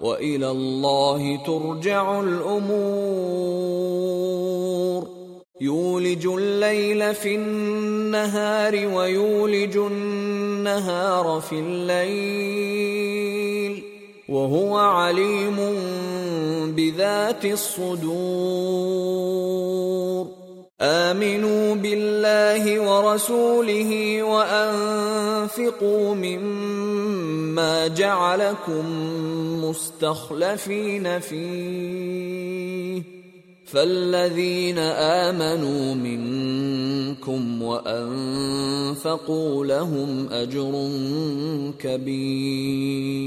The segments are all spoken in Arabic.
وإلى الله ترجع الأمور. يولج الليل في النهار ويولج النهار في الليل. وهو عليم بذات الصدور. آمنوا بالله ورسوله وانفقوا مما جعلكم مستخلفين فيه فالذين امنوا منكم وانفقوا لهم اجر كبير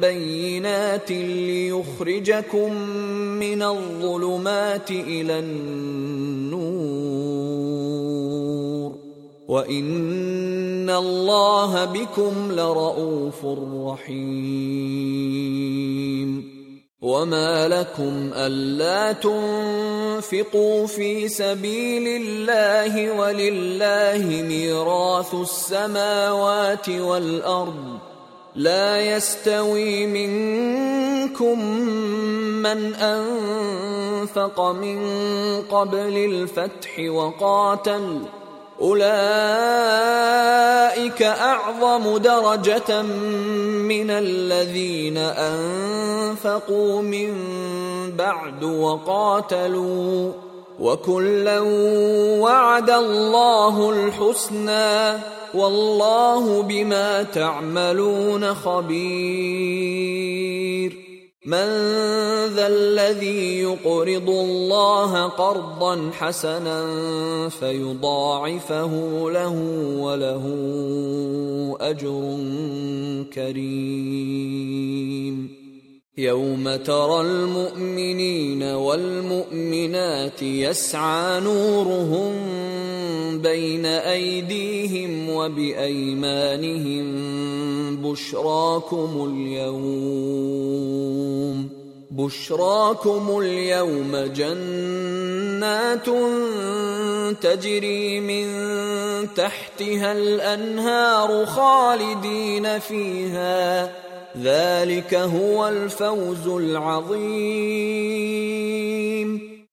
بينات ليخرجكم من الظلمات إلى النور. وإن الله بكم لرءوف رحيم. وما لكم ألا تنفقوا في سبيل الله ولله ميراث السماوات والأرض لا يستوي منكم من أنفق من قبل الفتح وقاتل. أولئك أعظم درجة من الذين أنفقوا من بعد وقاتلوا. وكلا وعد الله الحسنى. والله بما تعملون خبير. من ذا الذي يقرض الله قرضا حسنا فيضاعفه له وله أجر كريم. يوم ترى المؤمنين والمؤمنات يسعى نورهم بين ايديهم وبايمانهم بشراكم اليوم بشراكم اليوم جنات تجري من تحتها الانهار خالدين فيها ذلك هو الفوز العظيم.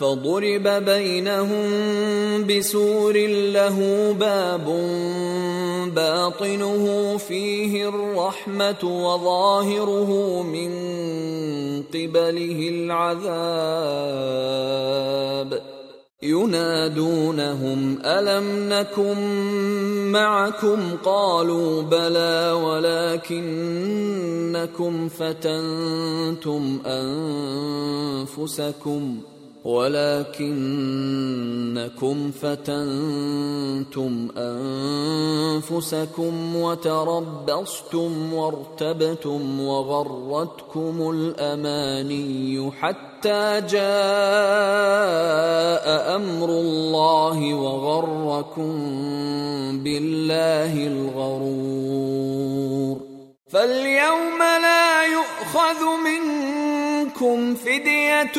فضرب بينهم بسور له باب باطنه فيه الرحمة وظاهره من قبله العذاب. ينادونهم ألم نكن معكم؟ قالوا بلى ولكنكم فتنتم أنفسكم. ولكنكم فتنتم أنفسكم وتربصتم وارتبتم وغرتكم الأماني حتى جاء أمر الله وغركم بالله الغرور. فاليوم لا يؤخذ منكم فدية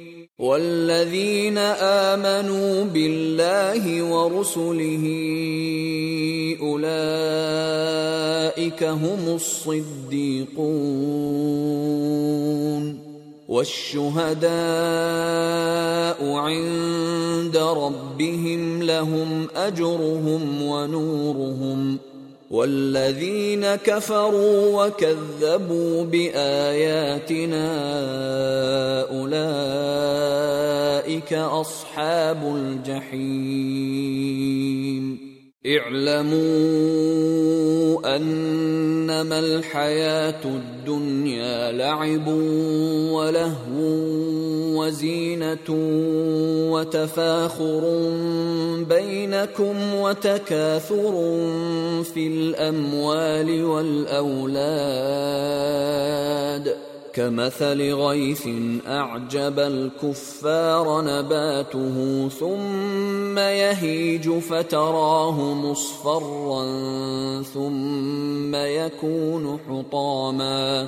والذين آمنوا بالله ورسله أولئك هم الصديقون والشهداء عند ربهم لهم أجرهم ونورهم والذين كفروا وكذبوا بآياتنا أولئك أصحاب الجحيم. اعلموا أنما الحياة الدنيا لعب ولهو وزينة وتفاخر بينكم وتكاثر في الأموال والأولاد. كمثل غيث أعجب الكفار نباته ثم يهيج فتراه مصفرا ثم يكون حطاما.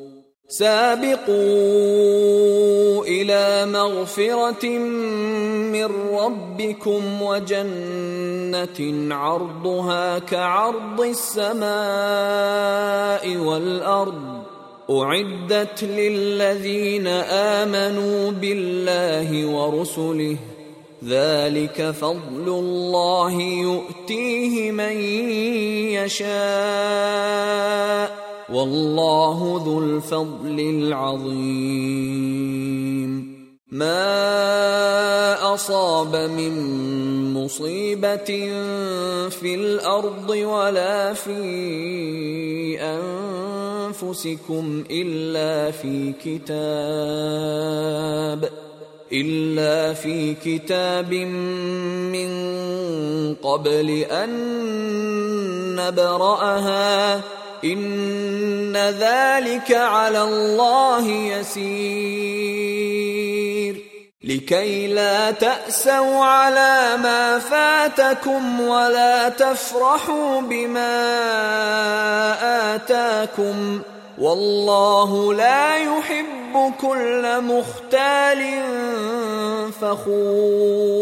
سابقوا إلى مغفرة من ربكم وجنة عرضها كعرض السماء والأرض أعدت للذين آمنوا بالله ورسله ذلك فضل الله يؤتيه من يشاء والله ذو الفضل العظيم. ما أصاب من مصيبة في الأرض ولا في أنفسكم إلا في كتاب إلا في كتاب من قبل أن نبرأها. إن ذلك على الله يسير. لكي لا تأسوا على ما فاتكم ولا تفرحوا بما آتاكم. والله لا يحب كل مختال فخور.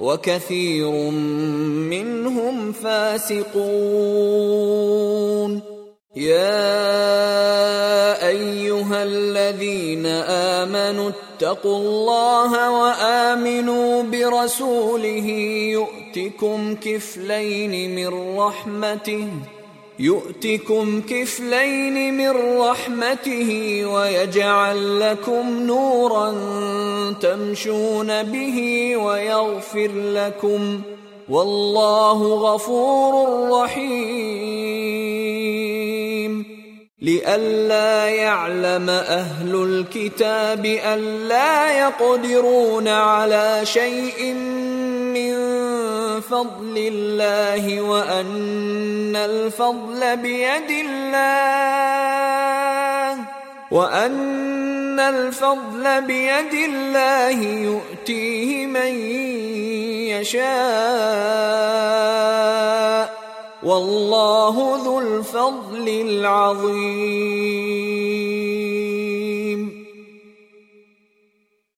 وكثير منهم فاسقون. يا أيها الذين آمنوا اتقوا الله وآمنوا برسوله يؤتكم كفلين من رحمته يؤتكم كفلين من رحمته ويجعل لكم نورا تمشون به ويغفر لكم والله غفور رحيم. لئلا يعلم أهل الكتاب الا يقدرون على شيء فضل الله وأن الفضل بيد الله وأن الفضل بيد الله يؤتيه من يشاء والله ذو الفضل العظيم.